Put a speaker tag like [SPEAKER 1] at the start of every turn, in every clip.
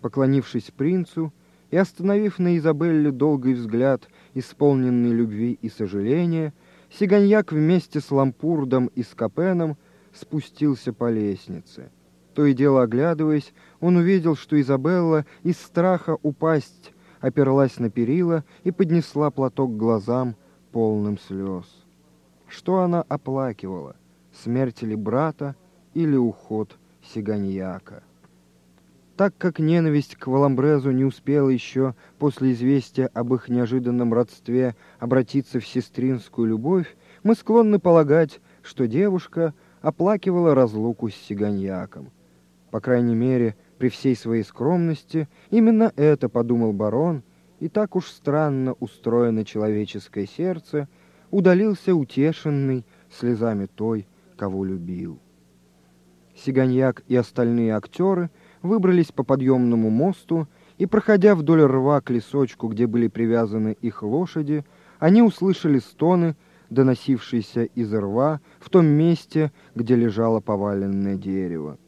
[SPEAKER 1] Поклонившись принцу и остановив на Изабелле долгий взгляд, исполненный любви и сожаления, Сиганьяк вместе с Лампурдом и Скопеном спустился по лестнице. То и дело оглядываясь, он увидел, что Изабелла из страха упасть оперлась на перила и поднесла платок к глазам, полным слез. Что она оплакивала? Смерть ли брата или уход Сиганьяка? Так как ненависть к Валамбрезу не успела еще после известия об их неожиданном родстве обратиться в сестринскую любовь, мы склонны полагать, что девушка оплакивала разлуку с Сиганьяком. По крайней мере, при всей своей скромности, именно это подумал барон, и так уж странно устроено человеческое сердце, удалился утешенный слезами той, кого любил. Сиганьяк и остальные актеры выбрались по подъемному мосту, и, проходя вдоль рва к лесочку, где были привязаны их лошади, они услышали стоны, доносившиеся из рва в том месте, где лежало поваленное дерево.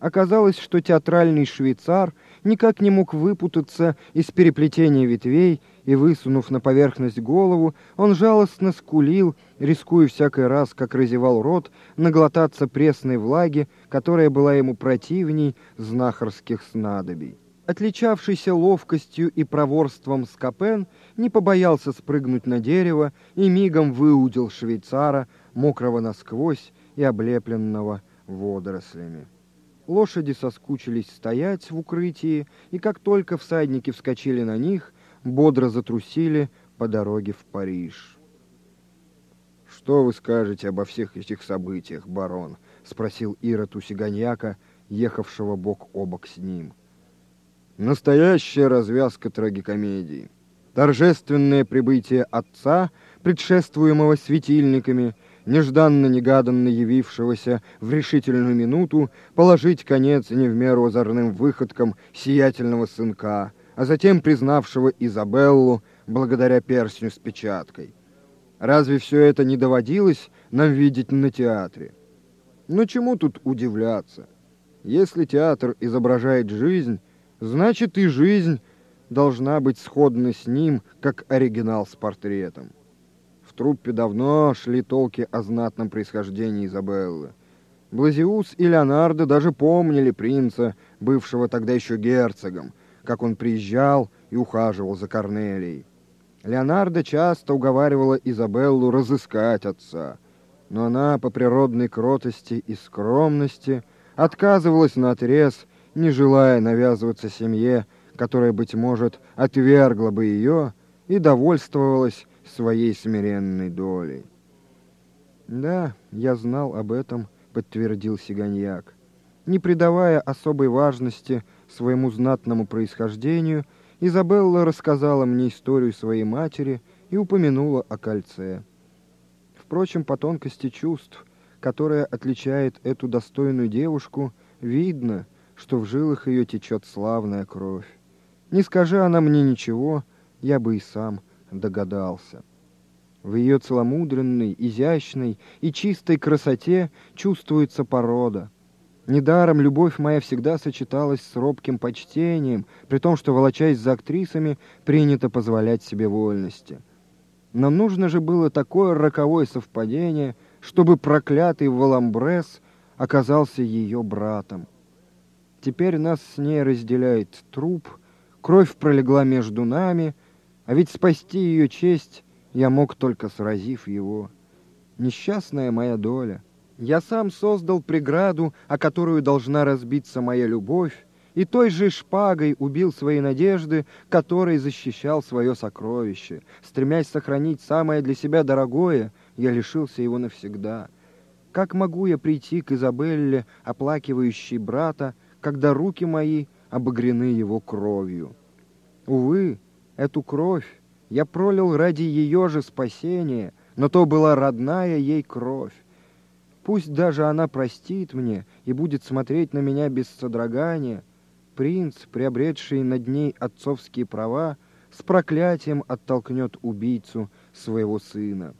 [SPEAKER 1] Оказалось, что театральный швейцар никак не мог выпутаться из переплетения ветвей, и, высунув на поверхность голову, он жалостно скулил, рискуя всякий раз, как разевал рот, наглотаться пресной влаги, которая была ему противней знахарских снадобий. Отличавшийся ловкостью и проворством Скопен не побоялся спрыгнуть на дерево и мигом выудил швейцара, мокрого насквозь и облепленного водорослями. Лошади соскучились стоять в укрытии, и как только всадники вскочили на них, бодро затрусили по дороге в Париж. «Что вы скажете обо всех этих событиях, барон?» — спросил Ирод у Сиганьяка, ехавшего бок о бок с ним. «Настоящая развязка трагикомедии. Торжественное прибытие отца, предшествуемого светильниками, нежданно-негаданно явившегося в решительную минуту, положить конец не в меру озорным выходкам сиятельного сынка, а затем признавшего Изабеллу благодаря перстню с печаткой. Разве все это не доводилось нам видеть на театре? Но чему тут удивляться? Если театр изображает жизнь, значит и жизнь должна быть сходна с ним, как оригинал с портретом труппе давно шли толки о знатном происхождении Изабеллы. Блазиус и Леонардо даже помнили принца, бывшего тогда еще герцогом, как он приезжал и ухаживал за Корнелией. Леонардо часто уговаривала Изабеллу разыскать отца, но она по природной кротости и скромности отказывалась на отрез, не желая навязываться семье, которая, быть может, отвергла бы ее, и довольствовалась своей смиренной долей. «Да, я знал об этом», — подтвердил Сиганьяк. Не придавая особой важности своему знатному происхождению, Изабелла рассказала мне историю своей матери и упомянула о кольце. Впрочем, по тонкости чувств, которая отличает эту достойную девушку, видно, что в жилах ее течет славная кровь. Не скажи она мне ничего, я бы и сам догадался. В ее целомудренной, изящной и чистой красоте чувствуется порода. Недаром любовь моя всегда сочеталась с робким почтением, при том, что, волочаясь за актрисами, принято позволять себе вольности. Но нужно же было такое роковое совпадение, чтобы проклятый Валамбрес оказался ее братом. Теперь нас с ней разделяет труп, кровь пролегла между нами — а ведь спасти ее честь я мог только сразив его. Несчастная моя доля. Я сам создал преграду, о которую должна разбиться моя любовь, и той же шпагой убил свои надежды, которой защищал свое сокровище. Стремясь сохранить самое для себя дорогое, я лишился его навсегда. Как могу я прийти к Изабелле, оплакивающей брата, когда руки мои обогрены его кровью? Увы, Эту кровь я пролил ради ее же спасения, но то была родная ей кровь. Пусть даже она простит мне и будет смотреть на меня без содрогания, принц, приобретший над ней отцовские права, с проклятием оттолкнет убийцу своего сына.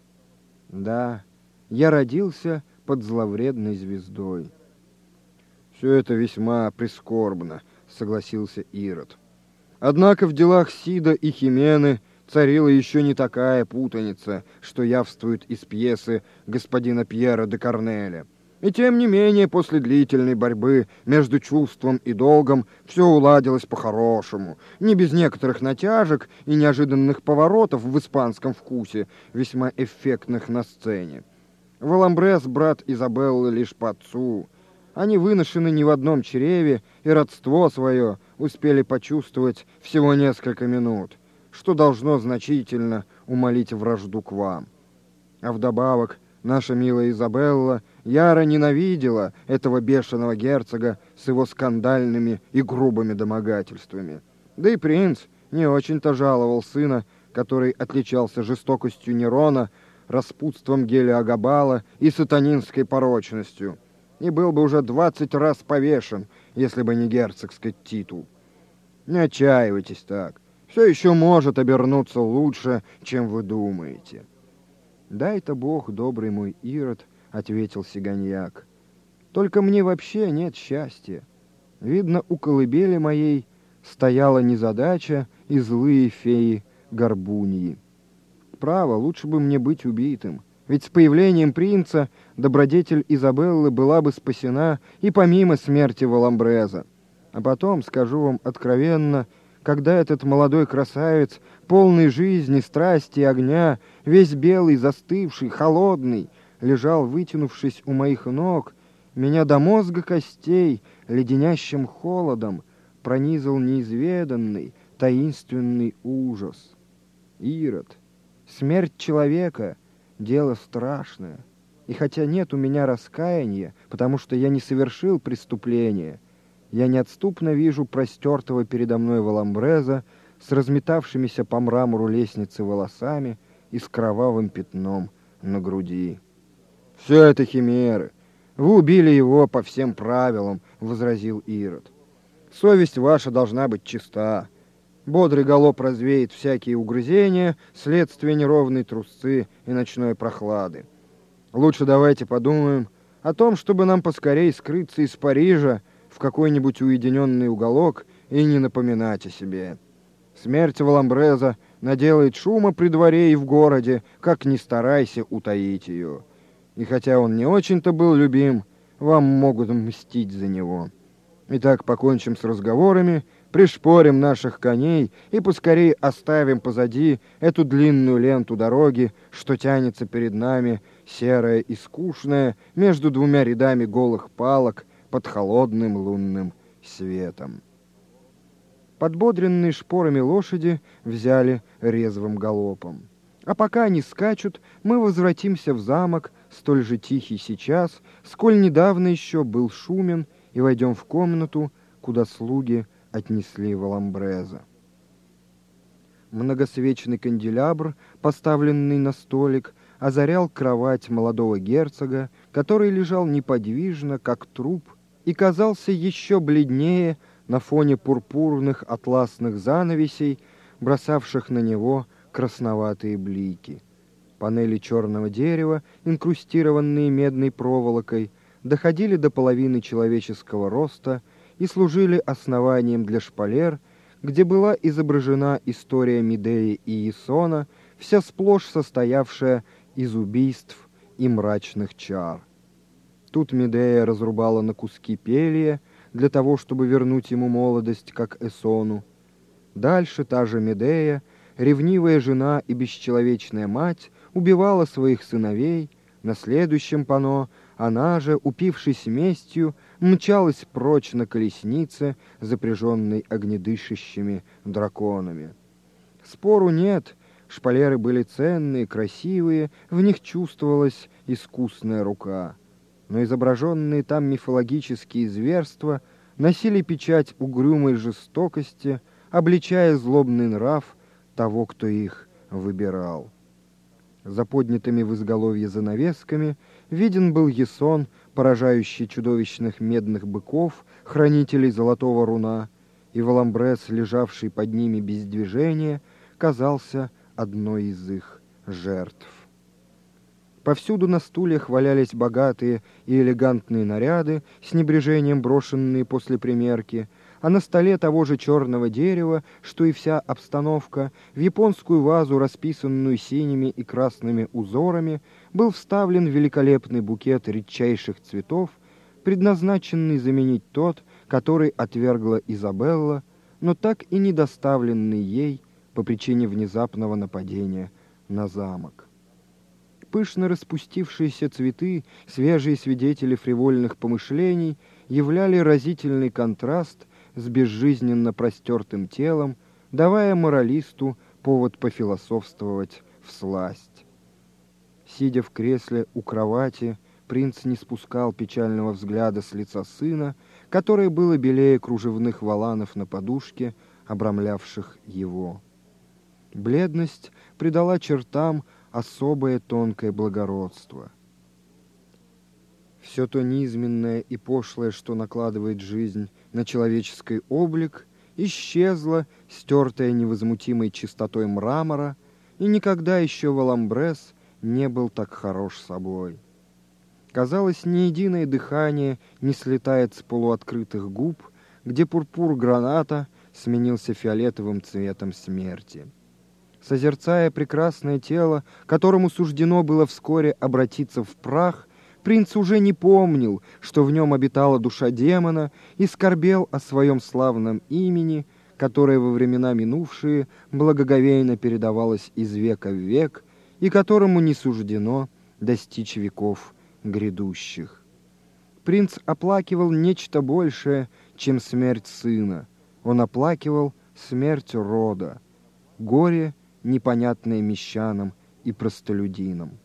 [SPEAKER 1] Да, я родился под зловредной звездой. «Все это весьма прискорбно», — согласился Ирод. Однако в делах Сида и Химены царила еще не такая путаница, что явствует из пьесы господина Пьера де Корнеля. И тем не менее, после длительной борьбы между чувством и долгом все уладилось по-хорошему, не без некоторых натяжек и неожиданных поворотов в испанском вкусе, весьма эффектных на сцене. Валамбрес, брат Изабеллы, лишь по отцу. Они выношены не в одном чреве, и родство свое успели почувствовать всего несколько минут, что должно значительно умолить вражду к вам. А вдобавок, наша милая Изабелла яро ненавидела этого бешеного герцога с его скандальными и грубыми домогательствами. Да и принц не очень-то жаловал сына, который отличался жестокостью Нерона, распутством Гелиагабала и сатанинской порочностью, и был бы уже двадцать раз повешен, если бы не герцогский титул. Не отчаивайтесь так. Все еще может обернуться лучше, чем вы думаете. «Дай-то Бог, добрый мой Ирод», — ответил Сиганьяк. «Только мне вообще нет счастья. Видно, у колыбели моей стояла незадача и злые феи горбуньи» право, лучше бы мне быть убитым. Ведь с появлением принца добродетель Изабеллы была бы спасена и помимо смерти Валамбреза. А потом, скажу вам откровенно, когда этот молодой красавец, полный жизни, страсти и огня, весь белый, застывший, холодный, лежал, вытянувшись у моих ног, меня до мозга костей леденящим холодом пронизал неизведанный, таинственный ужас. Ирод — Смерть человека — дело страшное. И хотя нет у меня раскаяния, потому что я не совершил преступления, я неотступно вижу простертого передо мной Валамбреза с разметавшимися по мрамору лестницы волосами и с кровавым пятном на груди. «Все это химеры. Вы убили его по всем правилам», — возразил Ирод. «Совесть ваша должна быть чиста. Бодрый галоп развеет всякие угрызения, следствие неровной трусцы и ночной прохлады. Лучше давайте подумаем о том, чтобы нам поскорей скрыться из Парижа в какой-нибудь уединенный уголок и не напоминать о себе. Смерть Валамбреза наделает шума при дворе и в городе, как ни старайся утаить ее. И хотя он не очень-то был любим, вам могут мстить за него. Итак, покончим с разговорами пришпорим наших коней и поскорей оставим позади эту длинную ленту дороги, что тянется перед нами, серая и скучная, между двумя рядами голых палок под холодным лунным светом. Подбодренные шпорами лошади взяли резвым галопом. А пока они скачут, мы возвратимся в замок, столь же тихий сейчас, сколь недавно еще был шумен, и войдем в комнату, куда слуги отнесли в Аламбреза. Многосвечный канделябр, поставленный на столик, озарял кровать молодого герцога, который лежал неподвижно, как труп, и казался еще бледнее на фоне пурпурных атласных занавесей, бросавших на него красноватые блики. Панели черного дерева, инкрустированные медной проволокой, доходили до половины человеческого роста — и служили основанием для шпалер, где была изображена история Медеи и Исона, вся сплошь состоявшая из убийств и мрачных чар. Тут Медея разрубала на куски пелья для того, чтобы вернуть ему молодость, как Эсону. Дальше та же Медея, ревнивая жена и бесчеловечная мать, убивала своих сыновей, на следующем пано она же, упившись местью, мчалась прочь на колеснице, запряженной огнедышащими драконами. Спору нет, шпалеры были ценные, красивые, в них чувствовалась искусная рука. Но изображенные там мифологические зверства носили печать угрюмой жестокости, обличая злобный нрав того, кто их выбирал. За поднятыми в изголовье занавесками виден был Ясон, поражающий чудовищных медных быков, хранителей золотого руна, и Валамбрес, лежавший под ними без движения, казался одной из их жертв. Повсюду на стульях валялись богатые и элегантные наряды, с небрежением брошенные после примерки, а на столе того же черного дерева, что и вся обстановка, в японскую вазу, расписанную синими и красными узорами, был вставлен великолепный букет редчайших цветов, предназначенный заменить тот, который отвергла Изабелла, но так и не доставленный ей по причине внезапного нападения на замок. Пышно распустившиеся цветы, свежие свидетели фривольных помышлений, являли разительный контраст с безжизненно простертым телом, давая моралисту повод пофилософствовать в сласть. Сидя в кресле у кровати, принц не спускал печального взгляда с лица сына, которое было белее кружевных валанов на подушке, обрамлявших его. Бледность придала чертам особое тонкое благородство. Все то низменное и пошлое, что накладывает жизнь на человеческий облик, исчезло, стертое невозмутимой чистотой мрамора, и никогда еще Валамбрес не был так хорош собой. Казалось, ни единое дыхание не слетает с полуоткрытых губ, где пурпур граната сменился фиолетовым цветом смерти. Созерцая прекрасное тело, которому суждено было вскоре обратиться в прах, принц уже не помнил, что в нем обитала душа демона, и скорбел о своем славном имени, которое во времена минувшие благоговейно передавалось из века в век и которому не суждено достичь веков грядущих. Принц оплакивал нечто большее, чем смерть сына. Он оплакивал смерть рода, горе, непонятное мещанам и простолюдинам.